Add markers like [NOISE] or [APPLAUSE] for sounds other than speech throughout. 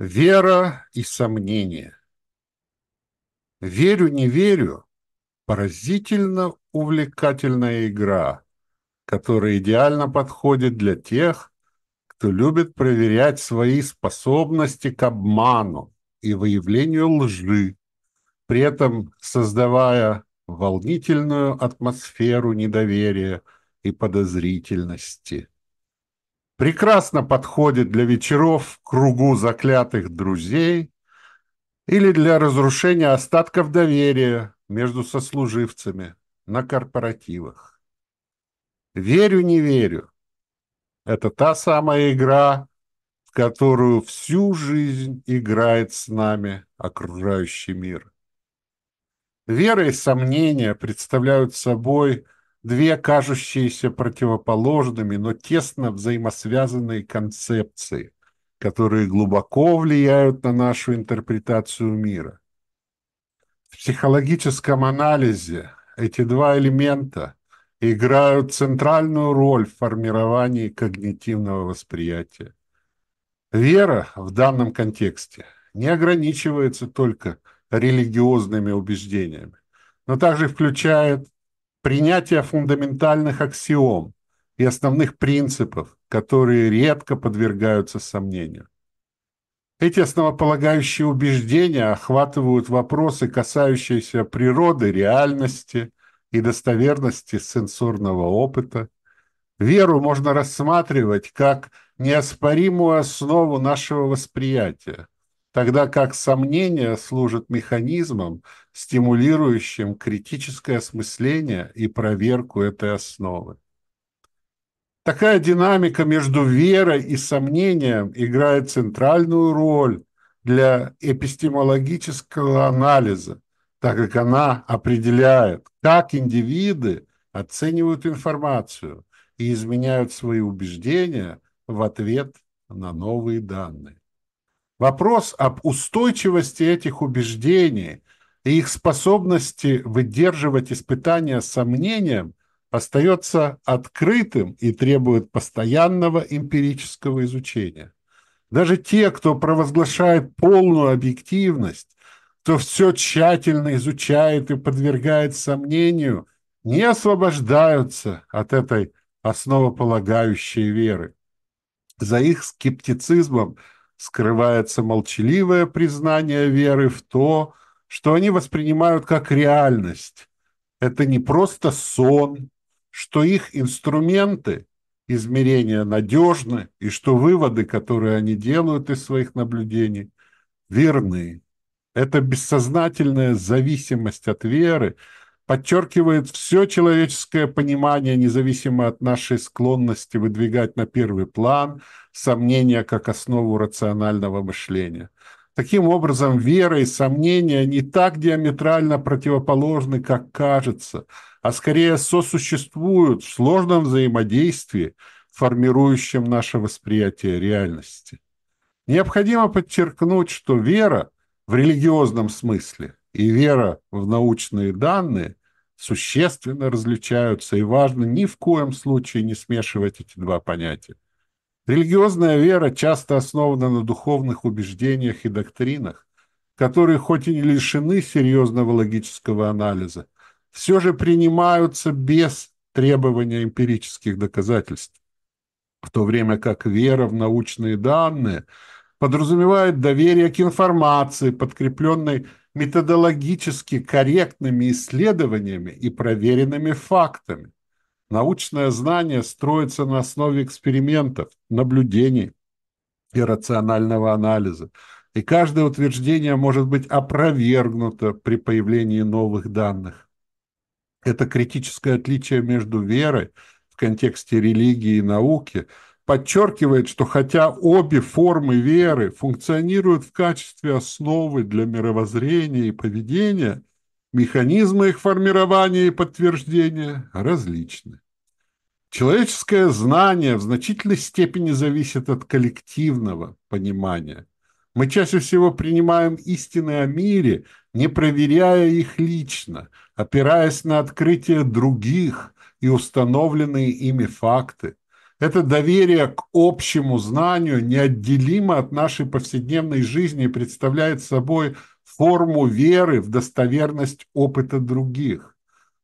Вера и сомнение. Верю, не верю – поразительно увлекательная игра, которая идеально подходит для тех, кто любит проверять свои способности к обману и выявлению лжи, при этом создавая волнительную атмосферу недоверия и подозрительности прекрасно подходит для вечеров в кругу заклятых друзей или для разрушения остатков доверия между сослуживцами на корпоративах. Верю, не верю. Это та самая игра, в которую всю жизнь играет с нами окружающий мир. Вера и сомнения представляют собой – две кажущиеся противоположными, но тесно взаимосвязанные концепции, которые глубоко влияют на нашу интерпретацию мира. В психологическом анализе эти два элемента играют центральную роль в формировании когнитивного восприятия. Вера в данном контексте не ограничивается только религиозными убеждениями, но также включает принятие фундаментальных аксиом и основных принципов, которые редко подвергаются сомнению. Эти основополагающие убеждения охватывают вопросы, касающиеся природы, реальности и достоверности сенсорного опыта. Веру можно рассматривать как неоспоримую основу нашего восприятия, тогда как сомнения служат механизмом, стимулирующим критическое осмысление и проверку этой основы. Такая динамика между верой и сомнением играет центральную роль для эпистемологического анализа, так как она определяет, как индивиды оценивают информацию и изменяют свои убеждения в ответ на новые данные. Вопрос об устойчивости этих убеждений и их способности выдерживать испытания сомнением остается открытым и требует постоянного эмпирического изучения. Даже те, кто провозглашает полную объективность, кто все тщательно изучает и подвергает сомнению, не освобождаются от этой основополагающей веры. За их скептицизмом – скрывается молчаливое признание веры в то, что они воспринимают как реальность. Это не просто сон, что их инструменты измерения надежны и что выводы, которые они делают из своих наблюдений, верны. Это бессознательная зависимость от веры – подчеркивает все человеческое понимание, независимо от нашей склонности выдвигать на первый план сомнения как основу рационального мышления. Таким образом, вера и сомнения не так диаметрально противоположны, как кажется, а скорее сосуществуют в сложном взаимодействии, формирующем наше восприятие реальности. Необходимо подчеркнуть, что вера в религиозном смысле и вера в научные данные существенно различаются, и важно ни в коем случае не смешивать эти два понятия. Религиозная вера часто основана на духовных убеждениях и доктринах, которые хоть и не лишены серьезного логического анализа, все же принимаются без требования эмпирических доказательств, в то время как вера в научные данные подразумевает доверие к информации, подкрепленной методологически корректными исследованиями и проверенными фактами. Научное знание строится на основе экспериментов, наблюдений и рационального анализа. И каждое утверждение может быть опровергнуто при появлении новых данных. Это критическое отличие между верой в контексте религии и науки – подчеркивает, что хотя обе формы веры функционируют в качестве основы для мировоззрения и поведения, механизмы их формирования и подтверждения различны. Человеческое знание в значительной степени зависит от коллективного понимания. Мы чаще всего принимаем истины о мире, не проверяя их лично, опираясь на открытия других и установленные ими факты. Это доверие к общему знанию неотделимо от нашей повседневной жизни и представляет собой форму веры в достоверность опыта других.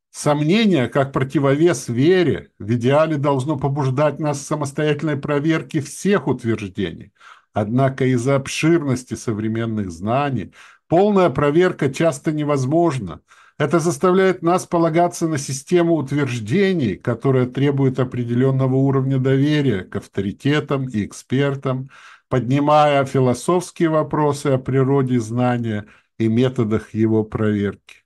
Сомнение, как противовес вере, в идеале должно побуждать нас к самостоятельной проверке всех утверждений. Однако из-за обширности современных знаний полная проверка часто невозможна – это заставляет нас полагаться на систему утверждений, которая требует определенного уровня доверия к авторитетам и экспертам, поднимая философские вопросы о природе знания и методах его проверки.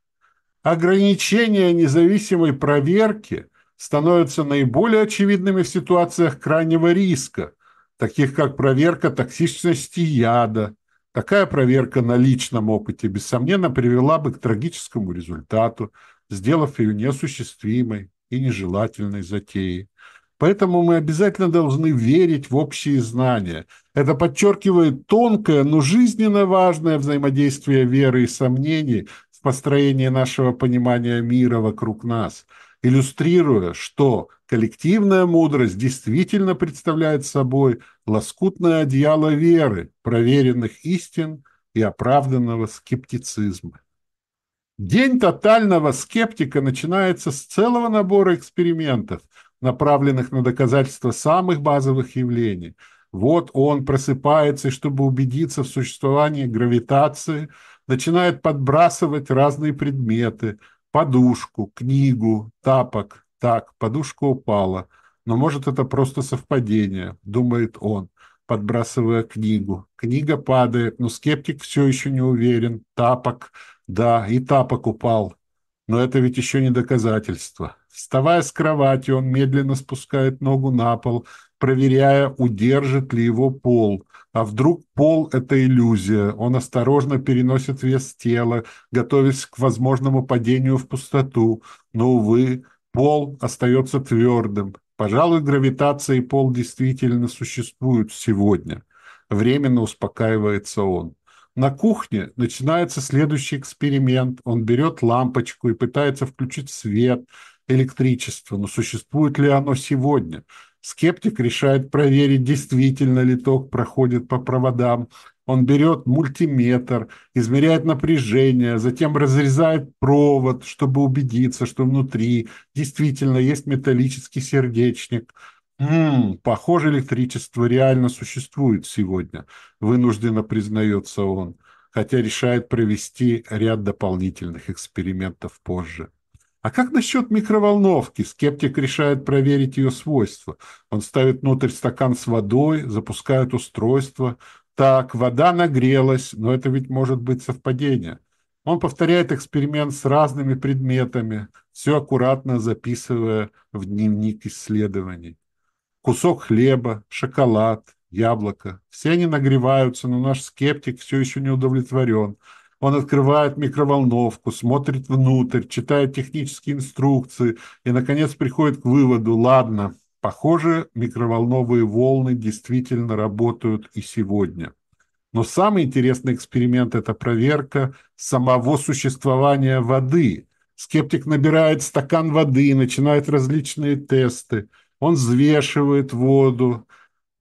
Ограничения независимой проверки становятся наиболее очевидными в ситуациях крайнего риска, таких как проверка токсичности яда, Такая проверка на личном опыте, бессомненно, привела бы к трагическому результату, сделав ее неосуществимой и нежелательной затеей. Поэтому мы обязательно должны верить в общие знания. Это подчеркивает тонкое, но жизненно важное взаимодействие веры и сомнений в построении нашего понимания мира вокруг нас, иллюстрируя, что коллективная мудрость действительно представляет собой лоскутное одеяло веры, проверенных истин и оправданного скептицизма. День тотального скептика начинается с целого набора экспериментов, направленных на доказательство самых базовых явлений. Вот он просыпается, чтобы убедиться в существовании гравитации, начинает подбрасывать разные предметы, подушку, книгу, тапок. Так, подушка упала – но может это просто совпадение, думает он, подбрасывая книгу. Книга падает, но скептик все еще не уверен. Тапок, да, и тапок упал. Но это ведь еще не доказательство. Вставая с кровати, он медленно спускает ногу на пол, проверяя, удержит ли его пол. А вдруг пол – это иллюзия? Он осторожно переносит вес тела, готовясь к возможному падению в пустоту. Но, увы, пол остается твердым. Пожалуй, гравитация и пол действительно существуют сегодня. Временно успокаивается он. На кухне начинается следующий эксперимент. Он берет лампочку и пытается включить свет, электричество. Но существует ли оно сегодня? Скептик решает проверить, действительно ли ток проходит по проводам, он берет мультиметр, измеряет напряжение, затем разрезает провод, чтобы убедиться, что внутри действительно есть металлический сердечник. М-м, похоже, электричество реально существует сегодня, вынужденно признается он, хотя решает провести ряд дополнительных экспериментов позже. А как насчет микроволновки? Скептик решает проверить ее свойства. Он ставит внутрь стакан с водой, запускает устройство, так, вода нагрелась, но это ведь может быть совпадение. Он повторяет эксперимент с разными предметами, все аккуратно записывая в дневник исследований. Кусок хлеба, шоколад, яблоко. Все они нагреваются, но наш скептик все еще не удовлетворен. Он открывает микроволновку, смотрит внутрь, читает технические инструкции и, наконец, приходит к выводу, ладно, Похоже, микроволновые волны действительно работают и сегодня. Но самый интересный эксперимент – это проверка самого существования воды. Скептик набирает стакан воды, начинает различные тесты. Он взвешивает воду,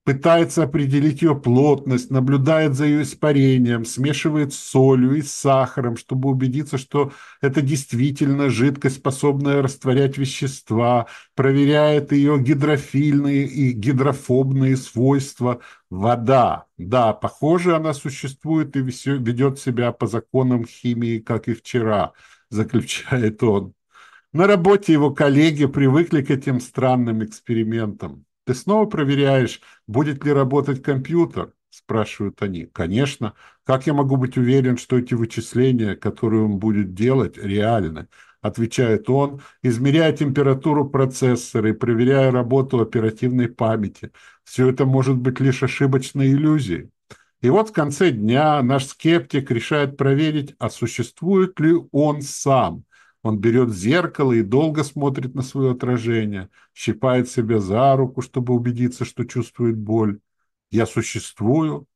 пытается определить ее плотность, наблюдает за ее испарением, смешивает с солью и с сахаром, чтобы убедиться, что это действительно жидкость, способная растворять вещества, проверяет ее гидрофильные и гидрофобные свойства. Вода, да, похоже, она существует и ведет себя по законам химии, как и вчера, [LAUGHS] заключает он. На работе его коллеги привыкли к этим странным экспериментам. Ты снова проверяешь, будет ли работать компьютер? Спрашивают они. Конечно. Как я могу быть уверен, что эти вычисления, которые он будет делать, реальны? Отвечает он, измеряя температуру процессора и проверяя работу оперативной памяти. Все это может быть лишь ошибочной иллюзией. И вот в конце дня наш скептик решает проверить, а существует ли он сам – он берет зеркало и долго смотрит на свое отражение, щипает себя за руку, чтобы убедиться, что чувствует боль. Я существую?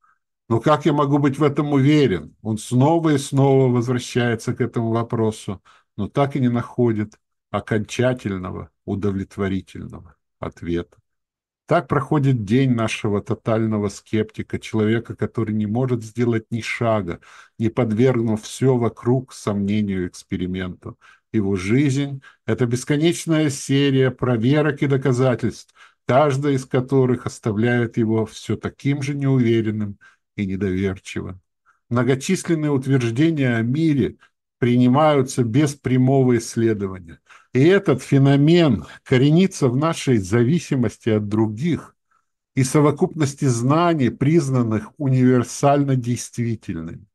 Но как я могу быть в этом уверен? Он снова и снова возвращается к этому вопросу, но так и не находит окончательного, удовлетворительного ответа. Так проходит день нашего тотального скептика, человека, который не может сделать ни шага, не подвергнув все вокруг сомнению эксперименту. Его жизнь – это бесконечная серия проверок и доказательств, каждая из которых оставляет его все таким же неуверенным и недоверчивым. Многочисленные утверждения о мире принимаются без прямого исследования. И этот феномен коренится в нашей зависимости от других и совокупности знаний, признанных универсально действительными.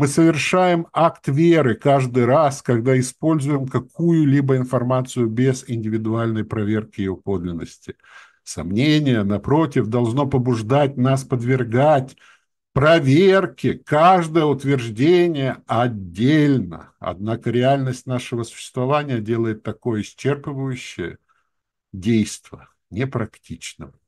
Мы совершаем акт веры каждый раз, когда используем какую-либо информацию без индивидуальной проверки ее подлинности. Сомнение, напротив, должно побуждать нас подвергать проверке каждое утверждение отдельно. Однако реальность нашего существования делает такое исчерпывающее действие непрактичным.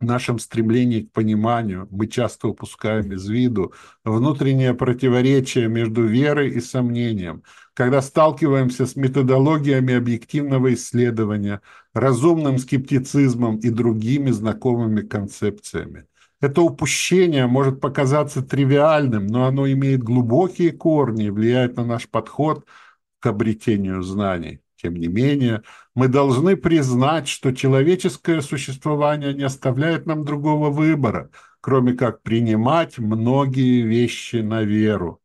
Нашем стремлении к пониманию мы часто упускаем из виду внутреннее противоречие между верой и сомнением, когда сталкиваемся с методологиями объективного исследования, разумным скептицизмом и другими знакомыми концепциями. Это упущение может показаться тривиальным, но оно имеет глубокие корни и влияет на наш подход к обретению знаний. Тем не менее, мы должны признать, что человеческое существование не оставляет нам другого выбора, кроме как принимать многие вещи на веру.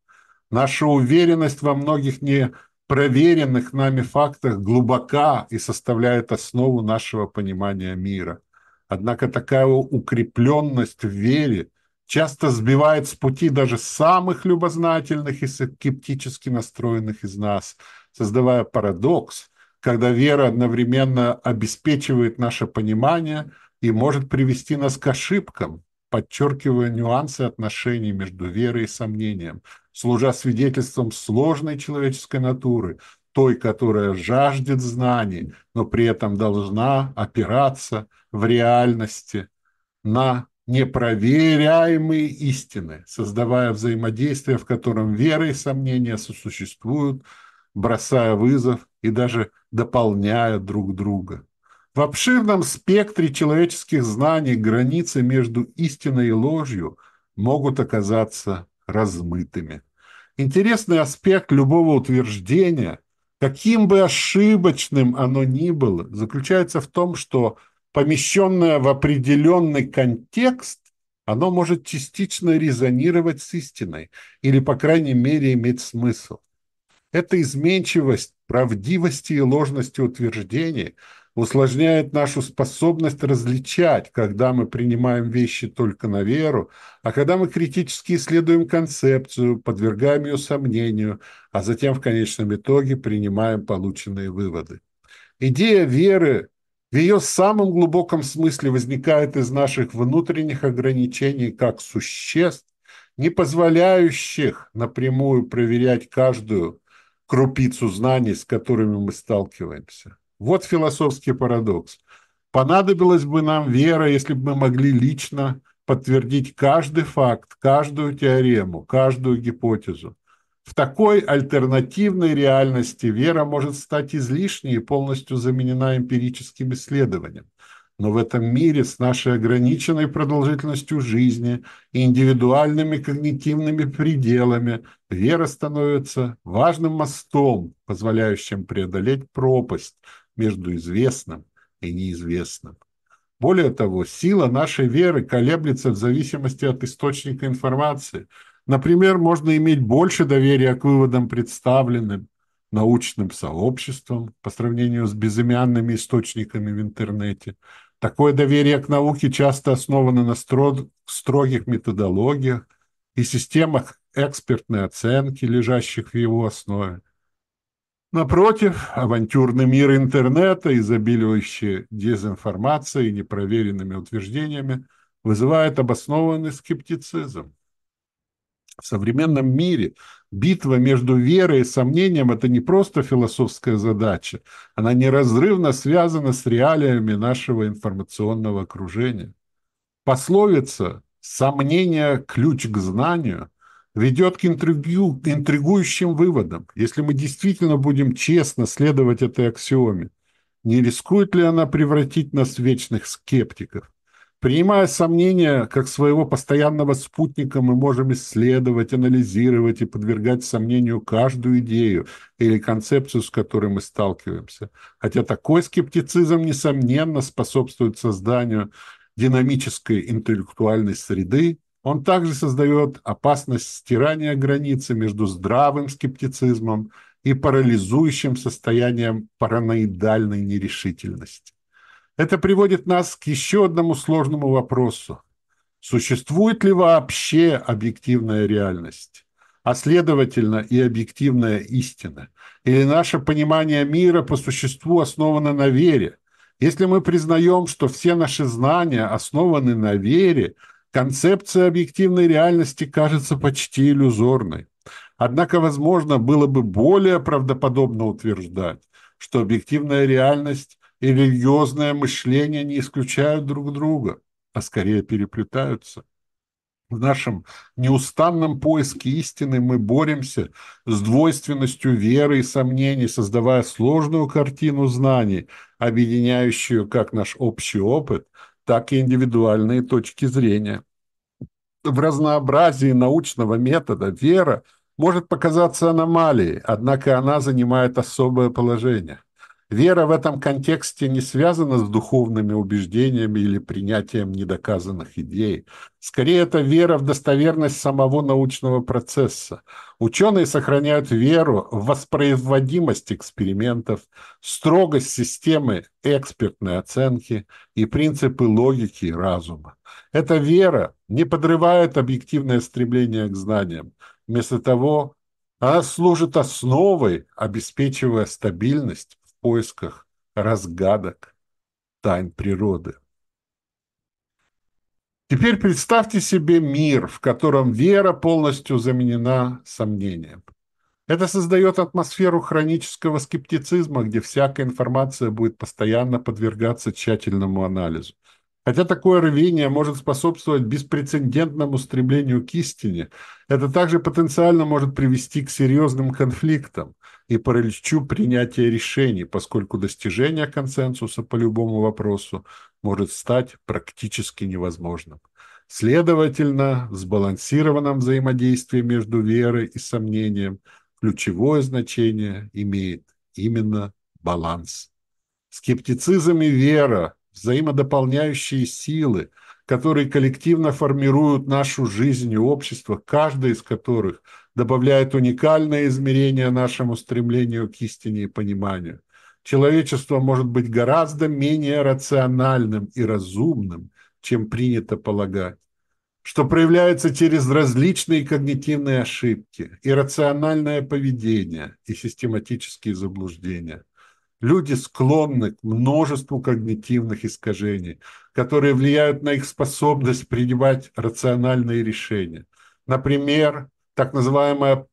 Наша уверенность во многих непроверенных нами фактах глубока и составляет основу нашего понимания мира. Однако такая укрепленность в вере часто сбивает с пути даже самых любознательных и скептически настроенных из нас, создавая парадокс, когда вера одновременно обеспечивает наше понимание и может привести нас к ошибкам, подчеркивая нюансы отношений между верой и сомнением, служа свидетельством сложной человеческой натуры, той, которая жаждет знаний, но при этом должна опираться в реальности на непроверяемые истины, создавая взаимодействие, в котором вера и сомнения сосуществуют, бросая вызов и даже дополняя друг друга. В обширном спектре человеческих знаний границы между истиной и ложью могут оказаться размытыми. Интересный аспект любого утверждения – каким бы ошибочным оно ни было, заключается в том, что помещенное в определенный контекст, оно может частично резонировать с истиной или, по крайней мере, иметь смысл. Эта изменчивость правдивости и ложности утверждений – усложняет нашу способность различать, когда мы принимаем вещи только на веру, а когда мы критически исследуем концепцию, подвергаем ее сомнению, а затем в конечном итоге принимаем полученные выводы. Идея веры в ее самом глубоком смысле возникает из наших внутренних ограничений как существ, не позволяющих напрямую проверять каждую крупицу знаний, с которыми мы сталкиваемся. Вот философский парадокс. Понадобилась бы нам вера, если бы мы могли лично подтвердить каждый факт, каждую теорему, каждую гипотезу. В такой альтернативной реальности вера может стать излишней и полностью заменена эмпирическим исследованием. Но в этом мире с нашей ограниченной продолжительностью жизни и индивидуальными когнитивными пределами вера становится важным мостом, позволяющим преодолеть пропасть между известным и неизвестным. Более того, сила нашей веры колеблется в зависимости от источника информации. Например, можно иметь больше доверия к выводам, представленным научным сообществом по сравнению с безымянными источниками в интернете. Такое доверие к науке часто основано на строгих методологиях и системах экспертной оценки, лежащих в его основе. Напротив, авантюрный мир интернета, изобилующий дезинформацией и непроверенными утверждениями, вызывает обоснованный скептицизм. В современном мире битва между верой и сомнением – это не просто философская задача, она неразрывно связана с реалиями нашего информационного окружения. Пословица «сомнение – ключ к знанию» ведет к интригу, интригующим выводам. Если мы действительно будем честно следовать этой аксиоме, Не рискует ли она превратить нас в вечных скептиков? Принимая сомнения как своего постоянного спутника, мы можем исследовать, анализировать и подвергать сомнению каждую идею или концепцию, с которой мы сталкиваемся. Хотя такой скептицизм, несомненно, способствует созданию динамической интеллектуальной среды, он также создает опасность стирания границы между здравым скептицизмом и парализующим состоянием параноидальной нерешительности. Это приводит нас к еще одному сложному вопросу. Существует ли вообще объективная реальность? А следовательно и объективная истина? Или наше понимание мира по существу основано на вере? Если мы признаем, что все наши знания основаны на вере, концепция объективной реальности кажется почти иллюзорной. Однако, возможно, было бы более правдоподобно утверждать, что объективная реальность и религиозное мышление не исключают друг друга, а скорее переплетаются. В нашем неустанном поиске истины мы боремся с двойственностью веры и сомнений, создавая сложную картину знаний, объединяющую как наш общий опыт, так и индивидуальные точки зрения. В разнообразии научного метода вера может показаться аномалией, однако она занимает особое положение – Вера в этом контексте не связана с духовными убеждениями или принятием недоказанных идей. Скорее, это вера в достоверность самого научного процесса. Ученые сохраняют веру в воспроизводимость экспериментов, строгость системы экспертной оценки и принципы логики и разума. Эта вера не подрывает объективное стремление к знаниям. Вместо того, она служит основой, обеспечивая стабильность поисках разгадок тайн природы. Теперь представьте себе мир, в котором вера полностью заменена сомнением. Это создает атмосферу хронического скептицизма, где всякая информация будет постоянно подвергаться тщательному анализу. Хотя такое рвение может способствовать беспрецедентному стремлению к истине, это также потенциально может привести к серьезным конфликтам и параличу принятия решений, поскольку достижение консенсуса по любому вопросу может стать практически невозможным. Следовательно, в сбалансированном взаимодействии между верой и сомнением ключевое значение имеет именно баланс. Скептицизм и вера взаимодополняющие силы, которые коллективно формируют нашу жизнь и общество, каждая из которых добавляет уникальное измерение нашему стремлению к истине и пониманию. Человечество может быть гораздо менее рациональным и разумным, чем принято полагать что проявляется через различные когнитивные ошибки, иррациональное поведение и систематические заблуждения. Люди склонны к множеству когнитивных искажений, которые влияют на их способность принимать рациональные решения. Например, так называемое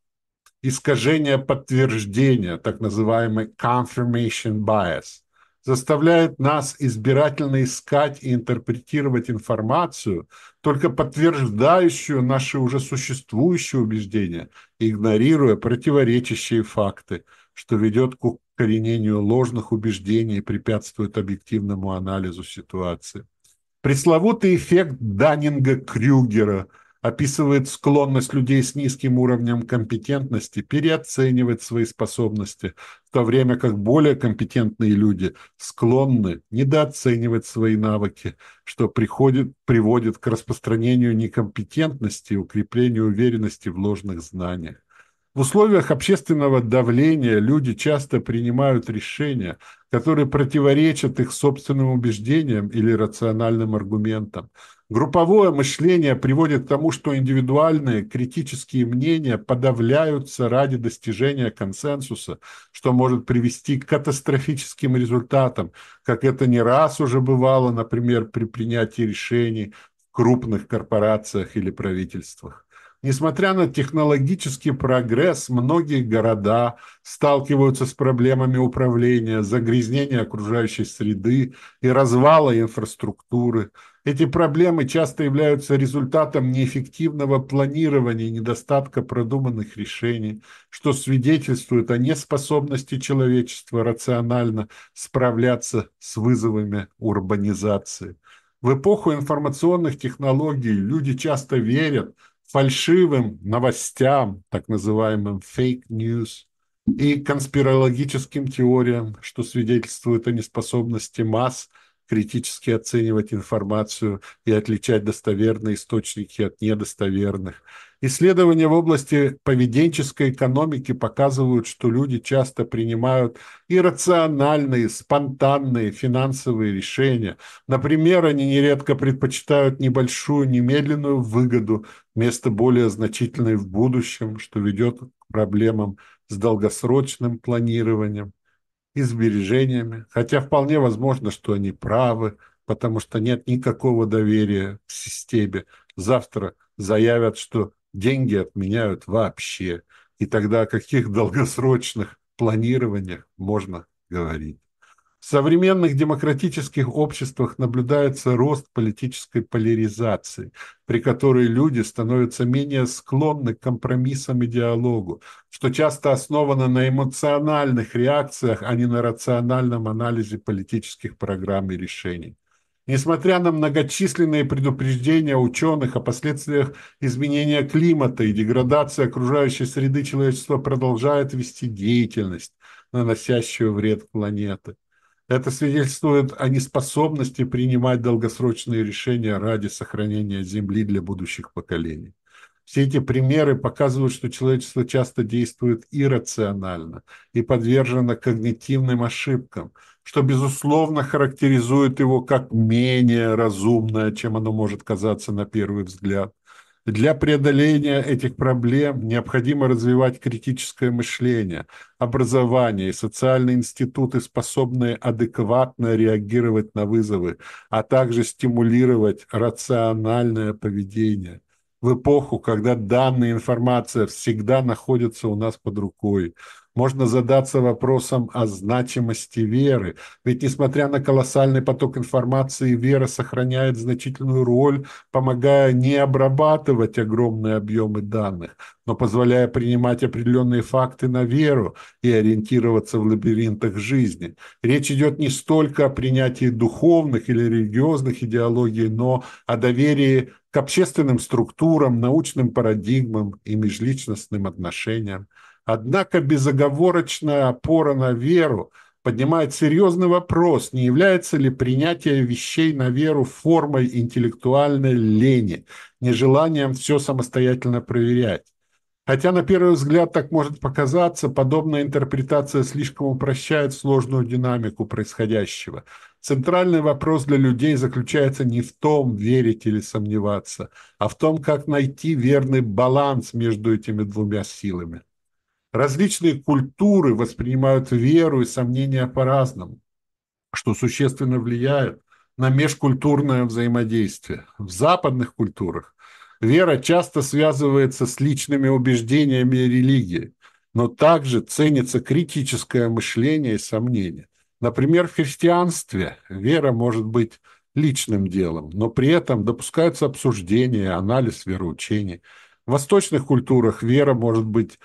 искажение подтверждения, так называемый confirmation bias, заставляет нас избирательно искать и интерпретировать информацию, только подтверждающую наши уже существующие убеждения, игнорируя противоречащие факты, что ведет к коренению ложных убеждений и препятствует объективному анализу ситуации. Пресловутый эффект Даннинга-Крюгера описывает склонность людей с низким уровнем компетентности переоценивать свои способности, в то время как более компетентные люди склонны недооценивать свои навыки, что приходит, приводит к распространению некомпетентности и укреплению уверенности в ложных знаниях. В условиях общественного давления люди часто принимают решения, которые противоречат их собственным убеждениям или рациональным аргументам. Групповое мышление приводит к тому, что индивидуальные критические мнения подавляются ради достижения консенсуса, что может привести к катастрофическим результатам, как это не раз уже бывало, например, при принятии решений в крупных корпорациях или правительствах. Несмотря на технологический прогресс, многие города сталкиваются с проблемами управления, загрязнения окружающей среды и развала инфраструктуры. Эти проблемы часто являются результатом неэффективного планирования и недостатка продуманных решений, что свидетельствует о неспособности человечества рационально справляться с вызовами урбанизации. В эпоху информационных технологий люди часто верят фальшивым новостям, так называемым fake news, и конспирологическим теориям, что свидетельствует о неспособности масс критически оценивать информацию и отличать достоверные источники от недостоверных. Исследования в области поведенческой экономики показывают, что люди часто принимают иррациональные, спонтанные финансовые решения. Например, они нередко предпочитают небольшую немедленную выгоду вместо более значительной в будущем, что ведет к проблемам с долгосрочным планированием и сбережениями, хотя вполне возможно, что они правы, потому что нет никакого доверия к системе. Завтра заявят, что деньги отменяют вообще, и тогда о каких [LAUGHS] долгосрочных планированиях можно говорить. В современных демократических обществах наблюдается рост политической поляризации, при которой люди становятся менее склонны к компромиссам и диалогу, что часто основано на эмоциональных реакциях, а не на рациональном анализе политических программ и решений. Несмотря на многочисленные предупреждения ученых о последствиях изменения климата и деградации окружающей среды, человечество продолжает вести деятельность, наносящую вред планете. Это свидетельствует о неспособности принимать долгосрочные решения ради сохранения Земли для будущих поколений. Все эти примеры показывают, что человечество часто действует иррационально и подвержено когнитивным ошибкам, что, безусловно, характеризует его как менее разумное, чем оно может казаться на первый взгляд. Для преодоления этих проблем необходимо развивать критическое мышление, образование и социальные институты, способные адекватно реагировать на вызовы, а также стимулировать рациональное поведение. В эпоху, когда данная информация всегда находится у нас под рукой, можно задаться вопросом о значимости веры. Ведь, несмотря на колоссальный поток информации, вера сохраняет значительную роль, помогая не обрабатывать огромные объемы данных, но позволяя принимать определенные факты на веру и ориентироваться в лабиринтах жизни. Речь идет не столько о принятии духовных или религиозных идеологий, но о доверии к общественным структурам, научным парадигмам и межличностным отношениям. Однако безоговорочная опора на веру поднимает серьезный вопрос, не является ли принятие вещей на веру формой интеллектуальной лени, нежеланием все самостоятельно проверять. Хотя на первый взгляд так может показаться, подобная интерпретация слишком упрощает сложную динамику происходящего. Центральный вопрос для людей заключается не в том, верить или сомневаться, а в том, как найти верный баланс между этими двумя силами. Различные культуры воспринимают веру и сомнения по-разному, что существенно влияет на межкультурное взаимодействие. В западных культурах вера часто связывается с личными убеждениями и религией, но также ценится критическое мышление и сомнение. Например, в христианстве вера может быть личным делом, но при этом допускаются обсуждения анализ вероучений. В восточных культурах вера может быть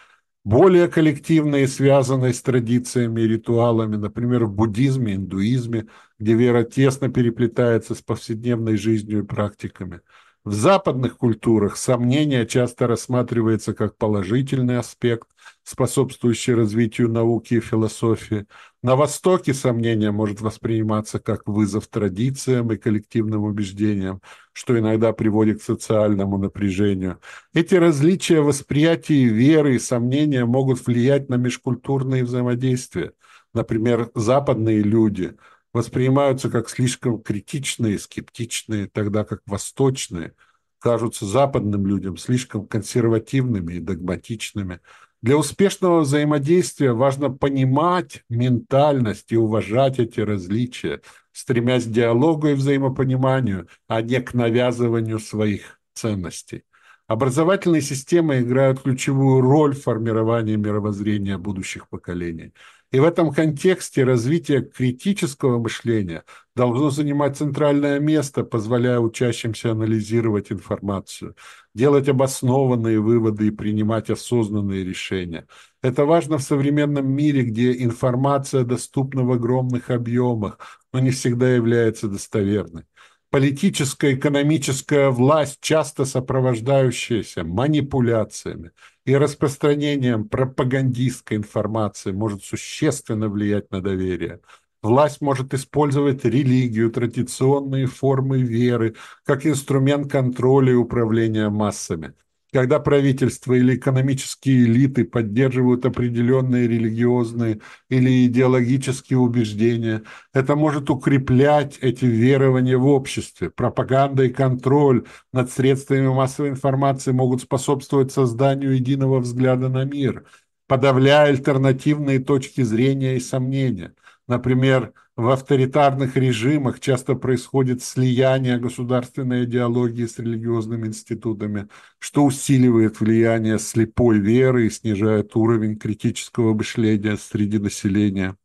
более коллективные, связанные с традициями и ритуалами, например, в буддизме, индуизме, где вера тесно переплетается с повседневной жизнью и практиками. В западных культурах сомнение часто рассматривается как положительный аспект, способствующий развитию науки и философии. На Востоке сомнение может восприниматься как вызов традициям и коллективным убеждениям, что иногда приводит к социальному напряжению. Эти различия восприятия веры и сомнения могут влиять на межкультурные взаимодействия. Например, западные люди воспринимаются как слишком критичные, скептичные, тогда как восточные кажутся западным людям слишком консервативными и догматичными – для успешного взаимодействия важно понимать ментальность и уважать эти различия, стремясь к диалогу и взаимопониманию, а не к навязыванию своих ценностей. Образовательные системы играют ключевую роль в формировании мировоззрения будущих поколений. И в этом контексте развитие критического мышления должно занимать центральное место, позволяя учащимся анализировать информацию, делать обоснованные выводы и принимать осознанные решения. Это важно в современном мире, где информация доступна в огромных объемах, но не всегда является достоверной политическая, экономическая власть, часто сопровождающаяся манипуляциями и распространением пропагандистской информации, может существенно влиять на доверие. Власть может использовать религию, традиционные формы веры как инструмент контроля и управления массами – когда правительство или экономические элиты поддерживают определенные религиозные или идеологические убеждения, это может укреплять эти верования в обществе. Пропаганда и контроль над средствами массовой информации могут способствовать созданию единого взгляда на мир, подавляя альтернативные точки зрения и сомнения. Например, в авторитарных режимах часто происходит слияние государственной идеологии с религиозными институтами, что усиливает влияние слепой веры и снижает уровень критического мышления среди населения.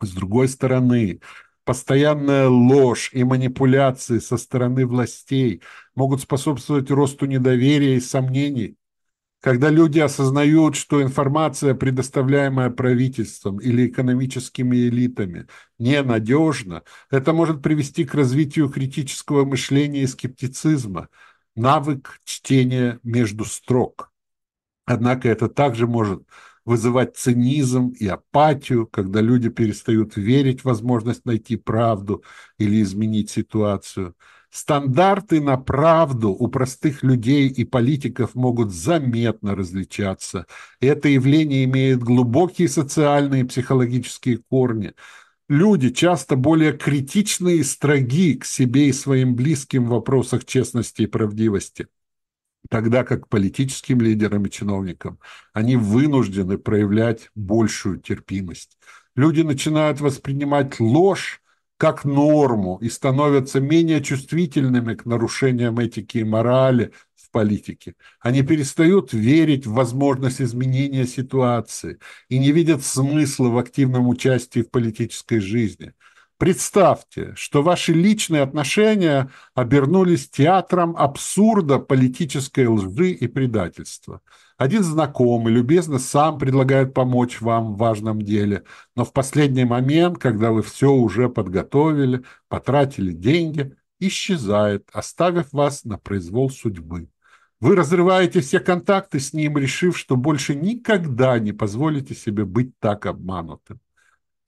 С другой стороны, постоянная ложь и манипуляции со стороны властей могут способствовать росту недоверия и сомнений когда люди осознают, что информация, предоставляемая правительством или экономическими элитами, ненадежна, это может привести к развитию критического мышления и скептицизма, навык чтения между строк. Однако это также может вызывать цинизм и апатию, когда люди перестают верить в возможность найти правду или изменить ситуацию – Стандарты на правду у простых людей и политиков могут заметно различаться. Это явление имеет глубокие социальные и психологические корни. Люди часто более критичны и строги к себе и своим близким в вопросах честности и правдивости тогда как политическим лидерам и чиновникам они вынуждены проявлять большую терпимость. Люди начинают воспринимать ложь как норму и становятся менее чувствительными к нарушениям этики и морали в политике. Они перестают верить в возможность изменения ситуации и не видят смысла в активном участии в политической жизни. Представьте, что ваши личные отношения обернулись театром абсурда, политической лжи и предательства – один знакомый любезно сам предлагает помочь вам в важном деле, но в последний момент, когда вы все уже подготовили, потратили деньги, исчезает, оставив вас на произвол судьбы. Вы разрываете все контакты с ним, решив, что больше никогда не позволите себе быть так обманутым.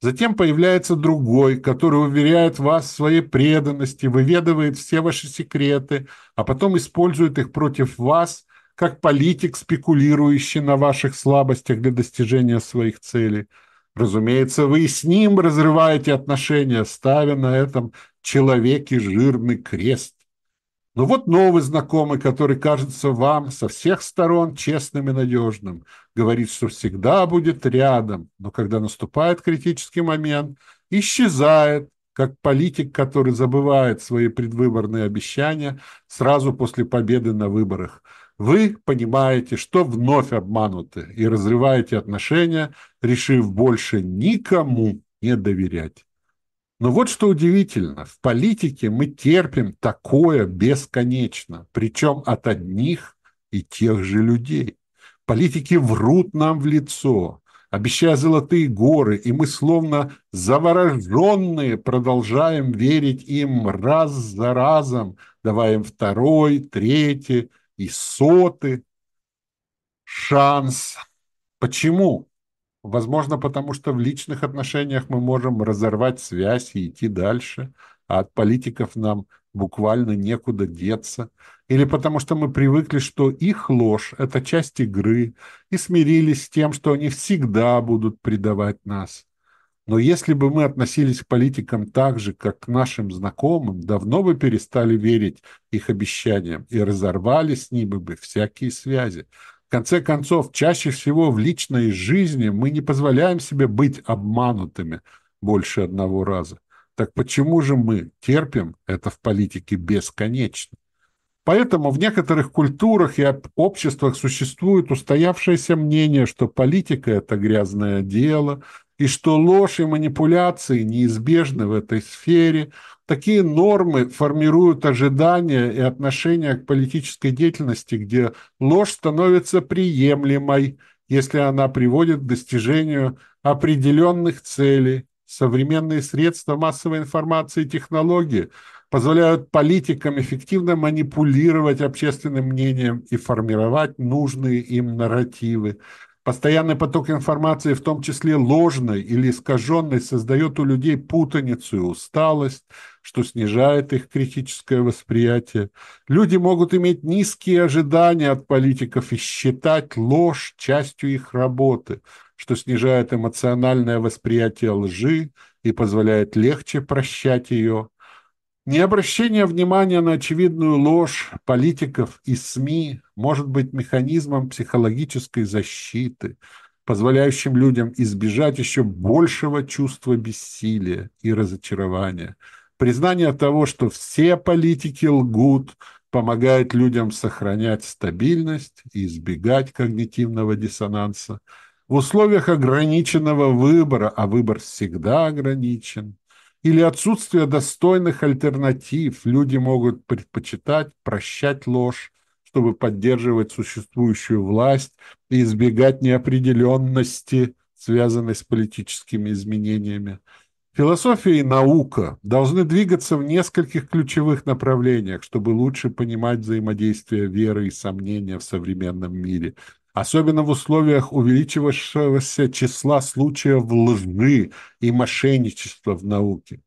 Затем появляется другой, который уверяет вас в своей преданности, выведывает все ваши секреты, а потом использует их против вас – как политик, спекулирующий на ваших слабостях для достижения своих целей. Разумеется, вы с ним разрываете отношения, ставя на этом человеке жирный крест. Но вот новый знакомый, который кажется вам со всех сторон честным и надежным, говорит, что всегда будет рядом, но когда наступает критический момент, исчезает, как политик, который забывает свои предвыборные обещания сразу после победы на выборах – вы понимаете, что вновь обмануты и разрываете отношения, решив больше никому не доверять. Но вот что удивительно, в политике мы терпим такое бесконечно, причем от одних и тех же людей. Политики врут нам в лицо, обещая золотые горы, и мы словно завороженные продолжаем верить им раз за разом, давая им второй, третий, и сотый шанс. Почему? Возможно, потому что в личных отношениях мы можем разорвать связь и идти дальше, а от политиков нам буквально некуда деться. Или потому что мы привыкли, что их ложь – это часть игры, и смирились с тем, что они всегда будут предавать нас. Но если бы мы относились к политикам так же, как к нашим знакомым, давно бы перестали верить их обещаниям и разорвали с ними бы всякие связи. В конце концов, чаще всего в личной жизни мы не позволяем себе быть обманутыми больше одного раза. Так почему же мы терпим это в политике бесконечно? Поэтому в некоторых культурах и обществах существует устоявшееся мнение, что политика – это грязное дело – и что ложь и манипуляции неизбежны в этой сфере. Такие нормы формируют ожидания и отношения к политической деятельности, где ложь становится приемлемой, если она приводит к достижению определенных целей. Современные средства массовой информации и технологии позволяют политикам эффективно манипулировать общественным мнением и формировать нужные им нарративы. Постоянный поток информации, в том числе ложной или искаженной, создает у людей путаницу и усталость, что снижает их критическое восприятие. Люди могут иметь низкие ожидания от политиков и считать ложь частью их работы, что снижает эмоциональное восприятие лжи и позволяет легче прощать ее. Необращение внимания на очевидную ложь политиков и СМИ может быть механизмом психологической защиты, позволяющим людям избежать еще большего чувства бессилия и разочарования. Признание того, что все политики лгут, помогает людям сохранять стабильность и избегать когнитивного диссонанса. В условиях ограниченного выбора, а выбор всегда ограничен, или отсутствие достойных альтернатив, люди могут предпочитать прощать ложь, чтобы поддерживать существующую власть и избегать неопределенности, связанной с политическими изменениями. Философия и наука должны двигаться в нескольких ключевых направлениях, чтобы лучше понимать взаимодействие веры и сомнения в современном мире – особенно в условиях увеличившегося числа случаев лжи и мошенничества в науке.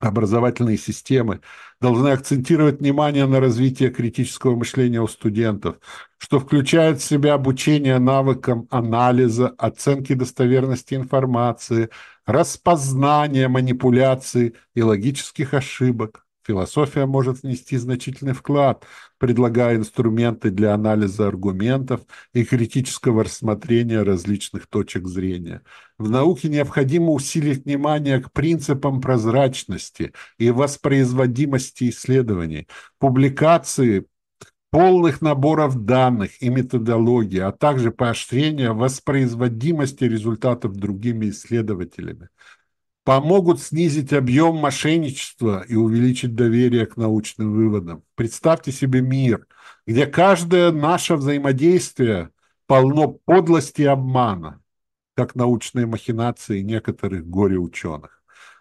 Образовательные системы должны акцентировать внимание на развитие критического мышления у студентов, что включает в себя обучение навыкам анализа, оценки достоверности информации, распознания манипуляций и логических ошибок, Философия может внести значительный вклад, предлагая инструменты для анализа аргументов и критического рассмотрения различных точек зрения. В науке необходимо усилить внимание к принципам прозрачности и воспроизводимости исследований, публикации полных наборов данных и методологии, а также поощрение воспроизводимости результатов другими исследователями помогут снизить объем мошенничества и увеличить доверие к научным выводам. Представьте себе мир, где каждое наше взаимодействие полно подлости и обмана, как научные махинации некоторых горе-ученых.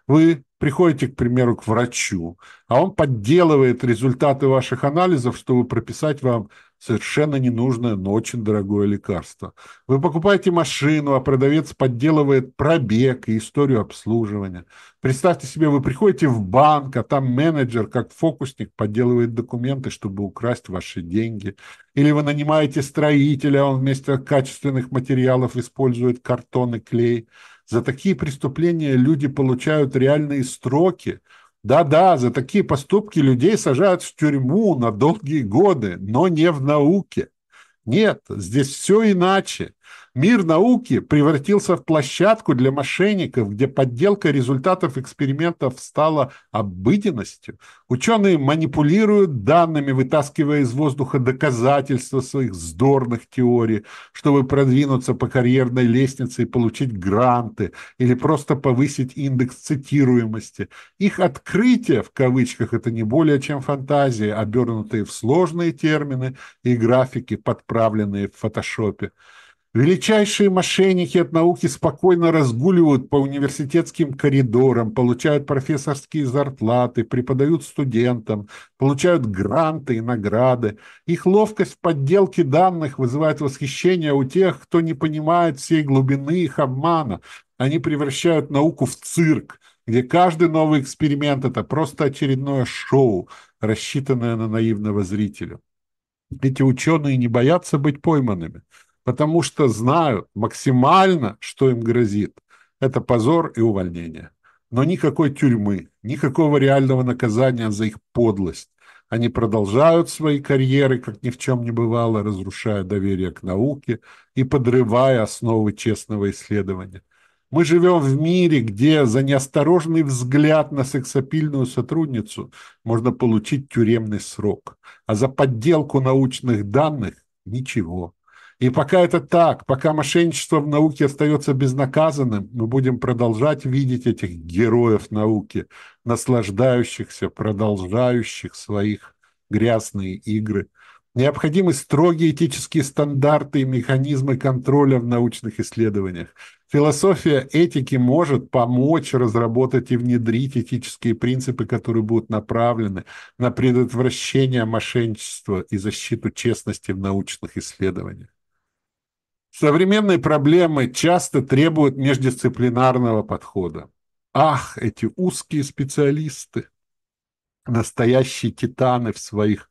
Вы приходите, к примеру, к врачу, а он подделывает результаты ваших анализов, чтобы прописать вам совершенно ненужное, но очень дорогое лекарство. Вы покупаете машину, а продавец подделывает пробег и историю обслуживания. Представьте себе, вы приходите в банк, а там менеджер, как фокусник, подделывает документы, чтобы украсть ваши деньги. Или вы нанимаете строителя, а он вместо качественных материалов использует картон и клей. За такие преступления люди получают реальные строки – да-да, за такие поступки людей сажают в тюрьму на долгие годы, но не в науке. Нет, здесь все иначе. Мир науки превратился в площадку для мошенников, где подделка результатов экспериментов стала обыденностью. Ученые манипулируют данными, вытаскивая из воздуха доказательства своих вздорных теорий, чтобы продвинуться по карьерной лестнице и получить гранты или просто повысить индекс цитируемости. Их открытие, в кавычках, это не более чем фантазии, обернутые в сложные термины и графики, подправленные в фотошопе. Величайшие мошенники от науки спокойно разгуливают по университетским коридорам, получают профессорские зарплаты, преподают студентам, получают гранты и награды. Их ловкость в подделке данных вызывает восхищение у тех, кто не понимает всей глубины их обмана. Они превращают науку в цирк, где каждый новый эксперимент – это просто очередное шоу, рассчитанное на наивного зрителя. Эти ученые не боятся быть пойманными – потому что знают максимально, что им грозит. Это позор и увольнение. Но никакой тюрьмы, никакого реального наказания за их подлость. Они продолжают свои карьеры, как ни в чем не бывало, разрушая доверие к науке и подрывая основы честного исследования. Мы живем в мире, где за неосторожный взгляд на сексапильную сотрудницу можно получить тюремный срок, а за подделку научных данных – ничего. И пока это так, пока мошенничество в науке остается безнаказанным, мы будем продолжать видеть этих героев науки, наслаждающихся, продолжающих своих грязные игры. Необходимы строгие этические стандарты и механизмы контроля в научных исследованиях. Философия этики может помочь разработать и внедрить этические принципы, которые будут направлены на предотвращение мошенничества и защиту честности в научных исследованиях. Современные проблемы часто требуют междисциплинарного подхода. Ах, эти узкие специалисты, настоящие титаны в своих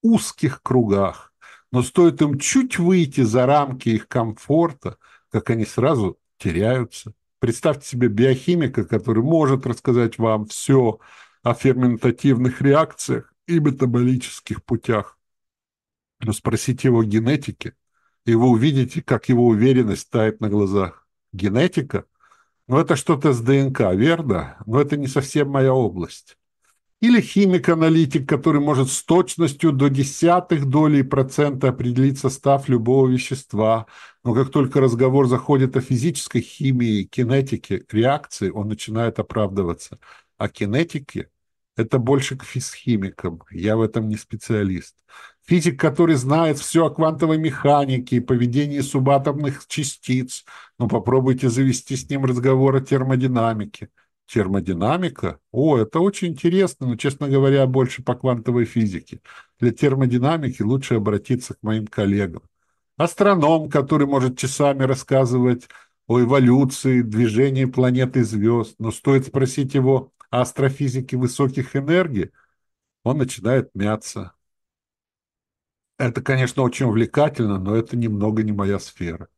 узких кругах. Но стоит им чуть выйти за рамки их комфорта, как они сразу теряются. Представьте себе биохимика, который может рассказать вам все о ферментативных реакциях и метаболических путях. Но спросите его генетики, и вы увидите, как его уверенность тает на глазах. Генетика? Ну, это что-то с ДНК, верно? Но это не совсем моя область. Или химик-аналитик, который может с точностью до десятых долей процента определить состав любого вещества. Но как только разговор заходит о физической химии, кинетике, реакции, он начинает оправдываться. А кинетики – это больше к физхимикам. Я в этом не специалист. Физик, который знает все о квантовой механике и поведении субатомных частиц. Но попробуйте завести с ним разговор о термодинамике – Термодинамика? О, это очень интересно, но, честно говоря, больше по квантовой физике. Для термодинамики лучше обратиться к моим коллегам. Астроном, который может часами рассказывать о эволюции, движении планет и звезд, но стоит спросить его о астрофизике высоких энергий, он начинает мяться. Это, конечно, очень увлекательно, но это немного не моя сфера.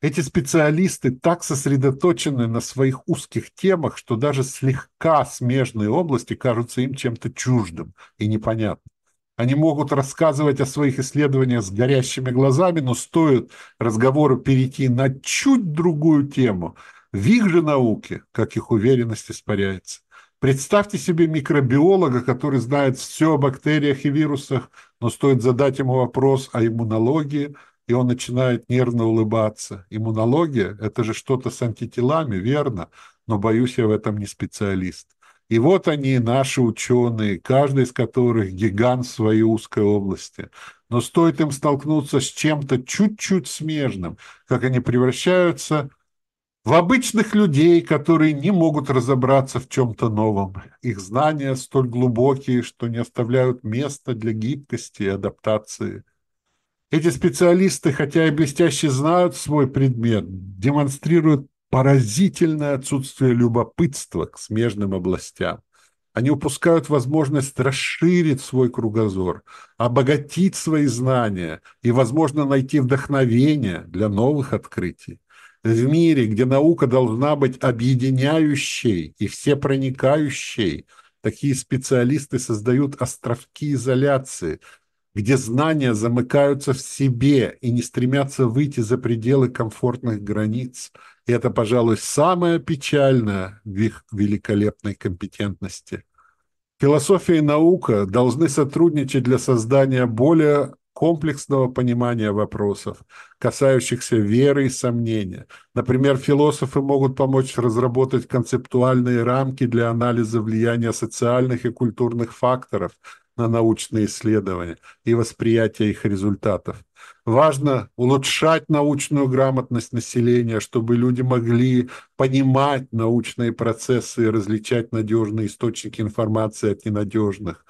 Эти специалисты так сосредоточены на своих узких темах, что даже слегка смежные области кажутся им чем-то чуждым и непонятным. Они могут рассказывать о своих исследованиях с горящими глазами, но стоит разговору перейти на чуть другую тему. В их же науке, как их уверенность испаряется. Представьте себе микробиолога, который знает все о бактериях и вирусах, но стоит задать ему вопрос о иммунологии – и он начинает нервно улыбаться. Иммунология – это же что-то с антителами, верно, но, боюсь, я в этом не специалист. И вот они, наши ученые, каждый из которых гигант в своей узкой области. Но стоит им столкнуться с чем-то чуть-чуть смежным, как они превращаются в обычных людей, которые не могут разобраться в чем-то новом. Их знания столь глубокие, что не оставляют места для гибкости и адаптации – эти специалисты, хотя и блестяще знают свой предмет, демонстрируют поразительное отсутствие любопытства к смежным областям. Они упускают возможность расширить свой кругозор, обогатить свои знания и, возможно, найти вдохновение для новых открытий. В мире, где наука должна быть объединяющей и всепроникающей, такие специалисты создают островки изоляции – где знания замыкаются в себе и не стремятся выйти за пределы комфортных границ. И это, пожалуй, самое печальное в их великолепной компетентности. Философия и наука должны сотрудничать для создания более комплексного понимания вопросов, касающихся веры и сомнения. Например, философы могут помочь разработать концептуальные рамки для анализа влияния социальных и культурных факторов – на научные исследования и восприятие их результатов. Важно улучшать научную грамотность населения, чтобы люди могли понимать научные процессы и различать надежные источники информации от ненадежных,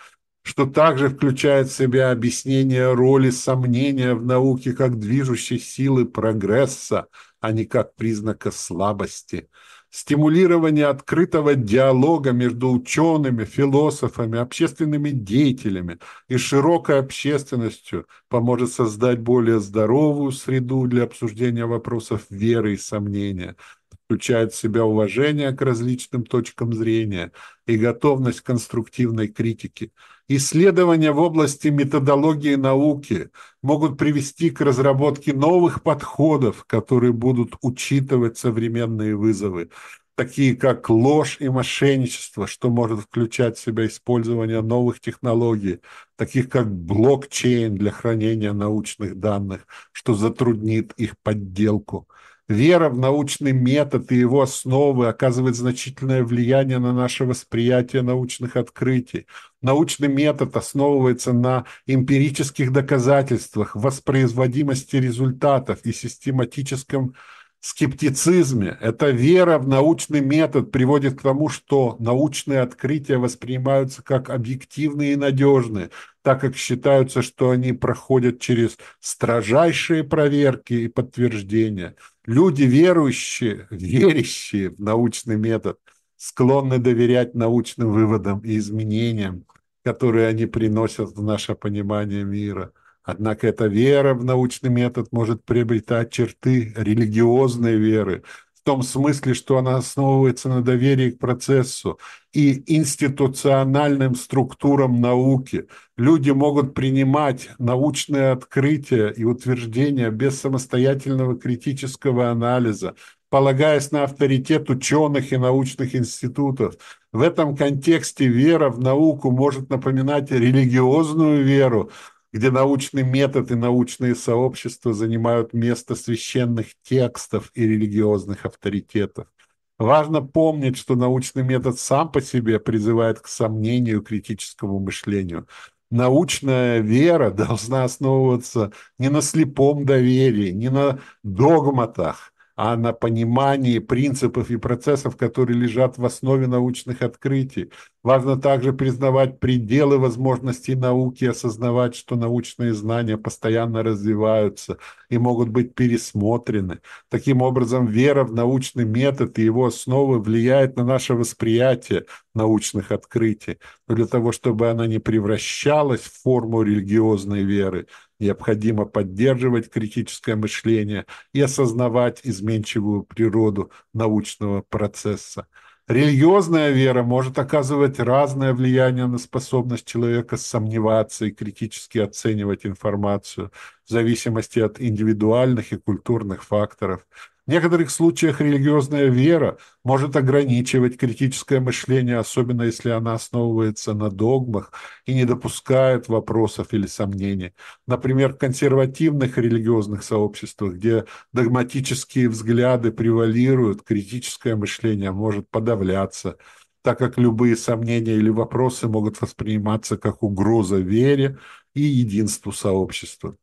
что также включает в себя объяснение роли сомнения в науке как движущей силы прогресса, а не как признака слабости – стимулирование открытого диалога между учеными, философами, общественными деятелями и широкой общественностью поможет создать более здоровую среду для обсуждения вопросов веры и сомнения, включает в себя уважение к различным точкам зрения и готовность к конструктивной критике. Исследования в области методологии науки могут привести к разработке новых подходов, которые будут учитывать современные вызовы. такие как ложь и мошенничество, что может включать в себя использование новых технологий, таких как блокчейн для хранения научных данных, что затруднит их подделку. Вера в научный метод и его основы оказывает значительное влияние на наше восприятие научных открытий. Научный метод основывается на эмпирических доказательствах, воспроизводимости результатов и систематическом скептицизме. Эта вера в научный метод приводит к тому, что научные открытия воспринимаются как объективные и надежные, так как считаются, что они проходят через строжайшие проверки и подтверждения. Люди, верующие, [LAUGHS] верящие в научный метод, склонны доверять научным выводам и изменениям, которые они приносят в наше понимание мира – Однако эта вера в научный метод может приобретать черты религиозной веры, том смысле, что она основывается на доверии к процессу и институциональным структурам науки. Люди могут принимать научные открытия и утверждения без самостоятельного критического анализа, полагаясь на авторитет ученых и научных институтов. В этом контексте вера в науку может напоминать религиозную веру, где научный метод и научные сообщества занимают место священных текстов и религиозных авторитетов. Важно помнить, что научный метод сам по себе призывает к сомнению критическому мышлению. Научная вера [LAUGHS] должна основываться не на слепом доверии, не на догматах, а на понимании принципов и процессов, которые лежат в основе научных открытий. Важно также признавать пределы возможностей науки, осознавать, что научные знания постоянно развиваются и могут быть пересмотрены. Таким образом, вера в научный метод и его основы влияет на наше восприятие научных открытий. Но для того, чтобы она не превращалась в форму религиозной веры, Необходимо поддерживать критическое мышление и осознавать изменчивую природу научного процесса. Религиозная вера может оказывать разное влияние на способность человека сомневаться и критически оценивать информацию в зависимости от индивидуальных и культурных факторов. В некоторых случаях религиозная вера может ограничивать критическое мышление, особенно если она основывается на догмах и не допускает вопросов или сомнений. Например, в консервативных религиозных сообществах, где догматические взгляды превалируют, критическое мышление может подавляться, так как любые сомнения или вопросы могут восприниматься как угроза вере и единству сообщества.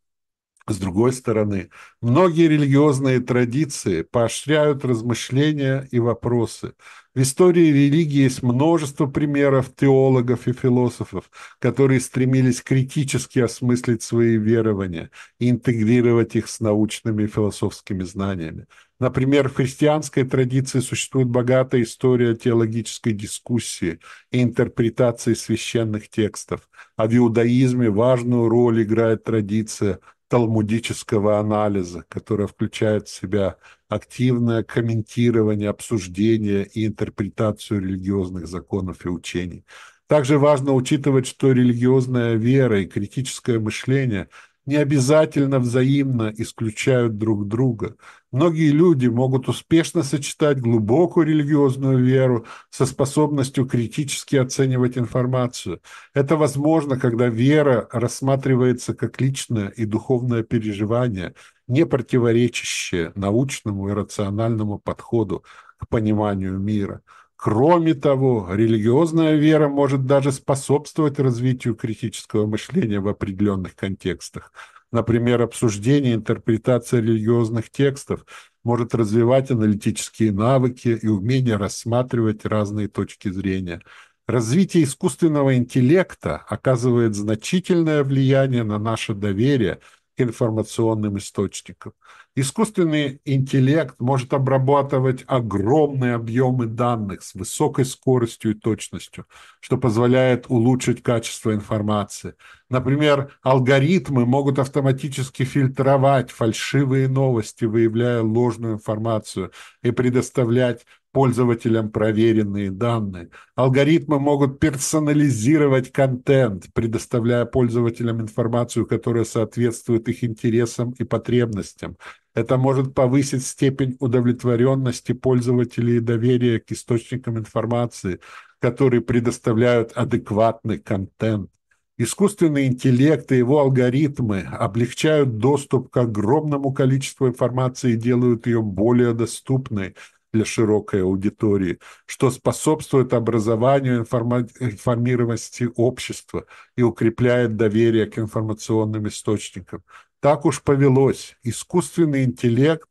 С другой стороны, многие религиозные традиции поощряют размышления и вопросы. В истории религии есть множество примеров теологов и философов, которые стремились критически осмыслить свои верования и интегрировать их с научными и философскими знаниями. Например, в христианской традиции существует богатая история теологической дискуссии и интерпретации священных текстов, а в иудаизме важную роль играет традиция талмудического анализа, которая включает в себя активное комментирование, обсуждение и интерпретацию религиозных законов и учений. Также важно учитывать, что религиозная вера и критическое мышление не обязательно взаимно исключают друг друга. Многие люди могут успешно сочетать глубокую религиозную веру со способностью критически оценивать информацию. Это возможно, когда вера рассматривается как личное и духовное переживание, не противоречащее научному и рациональному подходу к пониманию мира. Кроме того, религиозная вера может даже способствовать развитию критического мышления в определенных контекстах. Например, обсуждение и интерпретация религиозных текстов может развивать аналитические навыки и умение рассматривать разные точки зрения. Развитие искусственного интеллекта оказывает значительное влияние на наше доверие к информационным источникам. Искусственный интеллект может обрабатывать огромные объемы данных с высокой скоростью и точностью, что позволяет улучшить качество информации. Например, алгоритмы могут автоматически фильтровать фальшивые новости, выявляя ложную информацию и предоставлять пользователям проверенные данные. Алгоритмы могут персонализировать контент, предоставляя пользователям информацию, которая соответствует их интересам и потребностям. Это может повысить степень удовлетворенности пользователей и доверия к источникам информации, которые предоставляют адекватный контент. Искусственный интеллект и его алгоритмы облегчают доступ к огромному количеству информации и делают ее более доступной для широкой аудитории, что способствует образованию информированности общества и укрепляет доверие к информационным источникам. Так уж повелось. Искусственный интеллект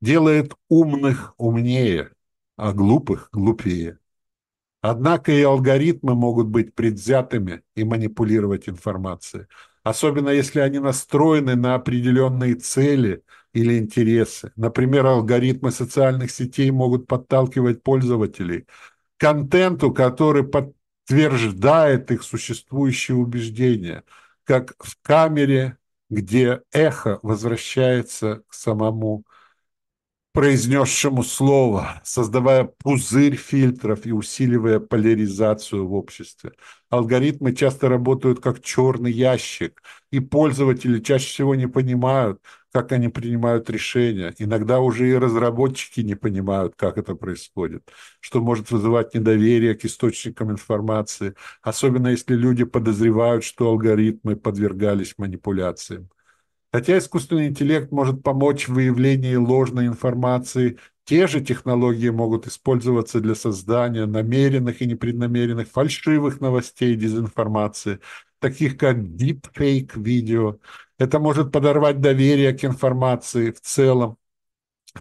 делает умных умнее, а глупых глупее. Однако и алгоритмы могут быть предвзятыми и манипулировать информацией, особенно если они настроены на определенные цели или интересы. Например, алгоритмы социальных сетей могут подталкивать пользователей к контенту, который подтверждает их существующие убеждения, как в камере, где эхо возвращается к самому произнесшему слово, создавая пузырь фильтров и усиливая поляризацию в обществе. Алгоритмы часто работают как черный ящик, и пользователи чаще всего не понимают, как они принимают решения. Иногда уже и разработчики не понимают, как это происходит, что может вызывать недоверие к источникам информации, особенно если люди подозревают, что алгоритмы подвергались манипуляциям. Хотя искусственный интеллект может помочь в выявлении ложной информации, те же технологии могут использоваться для создания намеренных и непреднамеренных фальшивых новостей и дезинформации, таких как deepfake видео. Это может подорвать доверие к информации в целом,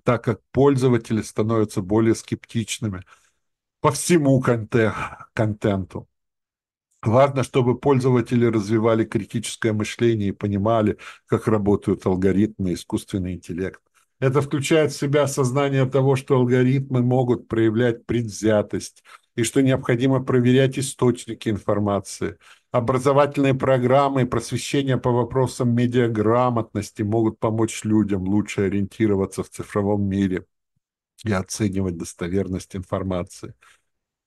так как пользователи становятся более скептичными по всему контенту. Важно, чтобы пользователи развивали критическое мышление и понимали, как работают алгоритмы и искусственный интеллект. Это включает в себя осознание того, что алгоритмы могут проявлять предвзятость и что необходимо проверять источники информации. Образовательные программы и просвещение по вопросам медиаграмотности могут помочь людям лучше ориентироваться в цифровом мире и оценивать достоверность информации.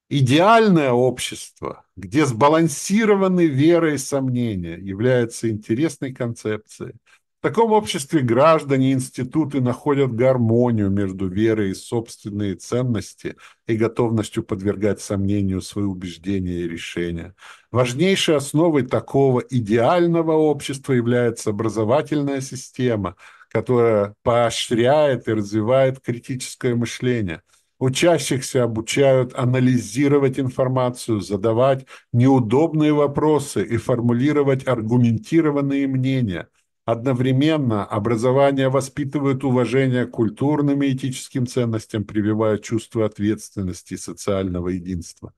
Идеальное общество, где сбалансированы вера и сомнения, является интересной концепцией. В таком обществе граждане и институты находят гармонию между верой и собственные ценности и готовностью подвергать сомнению свои убеждения и решения. Важнейшей основой такого идеального общества является образовательная система, которая поощряет и развивает критическое мышление – Учащихся обучают анализировать информацию, задавать неудобные вопросы и формулировать аргументированные мнения. Одновременно образование воспитывает уважение к культурным и этическим ценностям, прививая чувство ответственности и социального единства.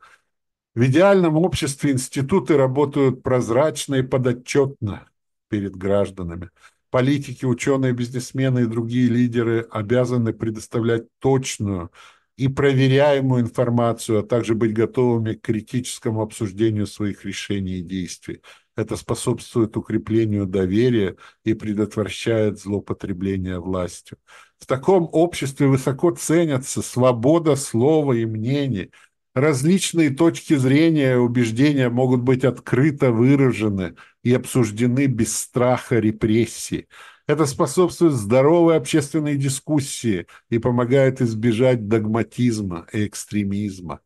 В идеальном обществе институты работают прозрачно и подотчетно перед гражданами. Политики, ученые, бизнесмены и другие лидеры обязаны предоставлять точную, и проверяемую информацию, а также быть готовыми к критическому обсуждению своих решений и действий. Это способствует укреплению доверия и предотвращает злоупотребление властью. В таком обществе высоко ценятся свобода слова и мнений. Различные точки зрения и убеждения могут быть открыто выражены и обсуждены без страха репрессий. Это способствует здоровой общественной дискуссии и помогает избежать догматизма и экстремизма.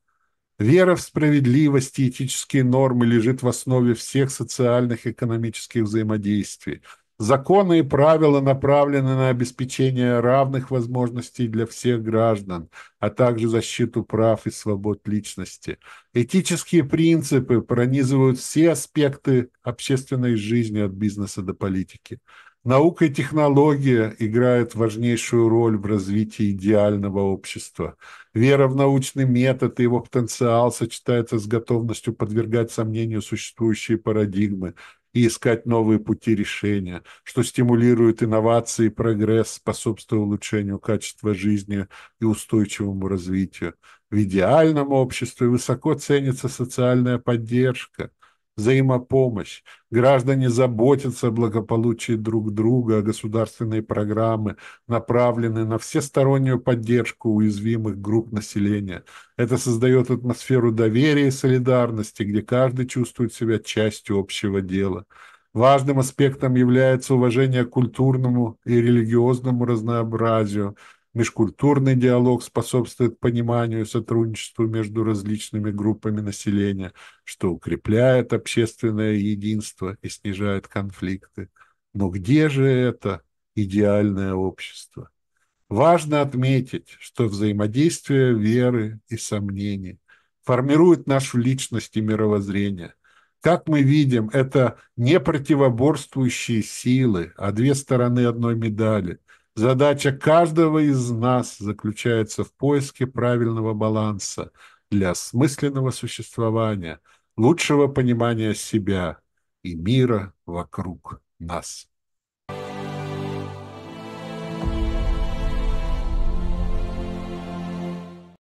Вера в справедливость и этические нормы лежит в основе всех социальных и экономических взаимодействий. Законы и правила направлены на обеспечение равных возможностей для всех граждан, а также защиту прав и свобод личности. Этические принципы пронизывают все аспекты общественной жизни от бизнеса до политики. Наука и технология играют важнейшую роль в развитии идеального общества. Вера в научный метод и его потенциал сочетается с готовностью подвергать сомнению существующие парадигмы и искать новые пути решения, что стимулирует инновации и прогресс, способствуя улучшению качества жизни и устойчивому развитию. В идеальном обществе высоко ценится социальная поддержка – взаимопомощь. Граждане заботятся о благополучии друг друга, а государственные программы направлены на всестороннюю поддержку уязвимых групп населения. Это создает атмосферу доверия и солидарности, где каждый чувствует себя частью общего дела. Важным аспектом является уважение к культурному и религиозному разнообразию. Межкультурный диалог способствует пониманию и сотрудничеству между различными группами населения, что укрепляет общественное единство и снижает конфликты. Но где же это идеальное общество? Важно отметить, что взаимодействие веры и сомнений формирует нашу личность и мировоззрение – как мы видим, это не противоборствующие силы, а две стороны одной медали. Задача каждого из нас заключается в поиске правильного баланса для осмысленного существования, лучшего понимания себя и мира вокруг нас.